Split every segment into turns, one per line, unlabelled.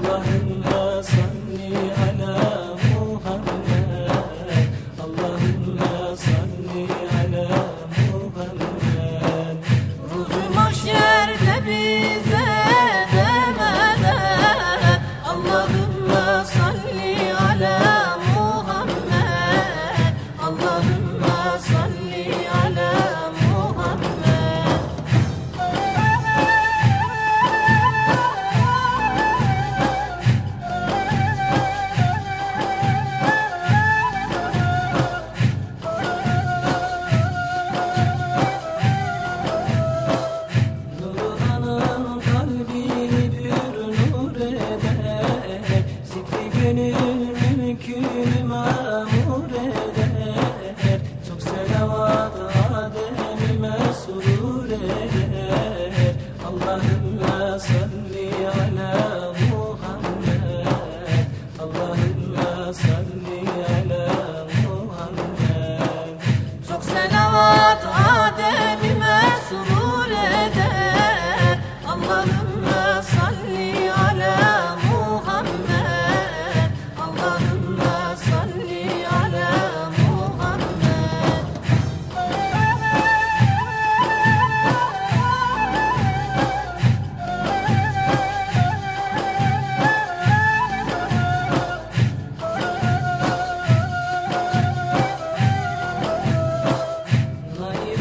الله انها Allahümme salli ala Muhammed
Allahümme salli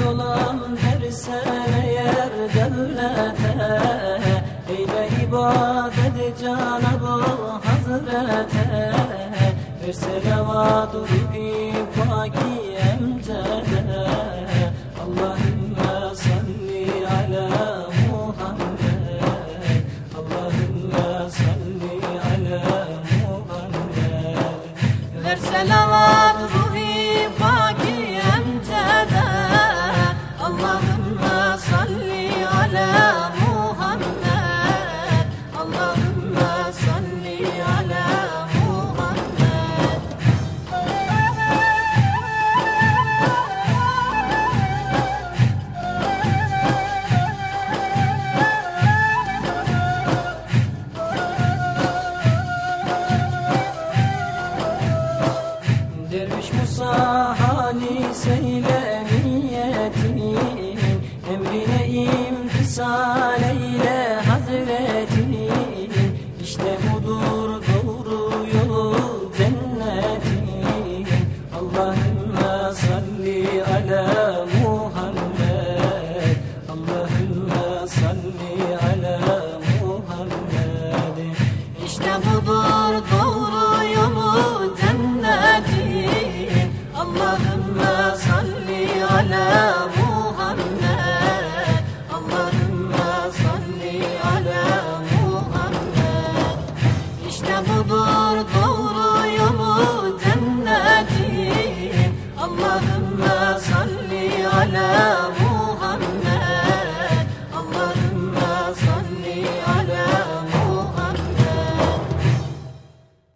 olan her sene yer devlete. Eyle ibadet Cenab-ı Hazrete. Ver selavat ruhi paki emcede. Allahümme salli ala Muhammed. Allahümme salli ala Muhammed.
Ver selavat
Derviş Musa hali seyle niyetin Emrine imtisal eyle hazretin İşte budur doğru yolu cennetin. Allahümme salli ala Muhammed. Allahümme salli ala Muhammed.
İşte budur İşte budur doğru yolu cennetin Allahümme salli ala Muhammed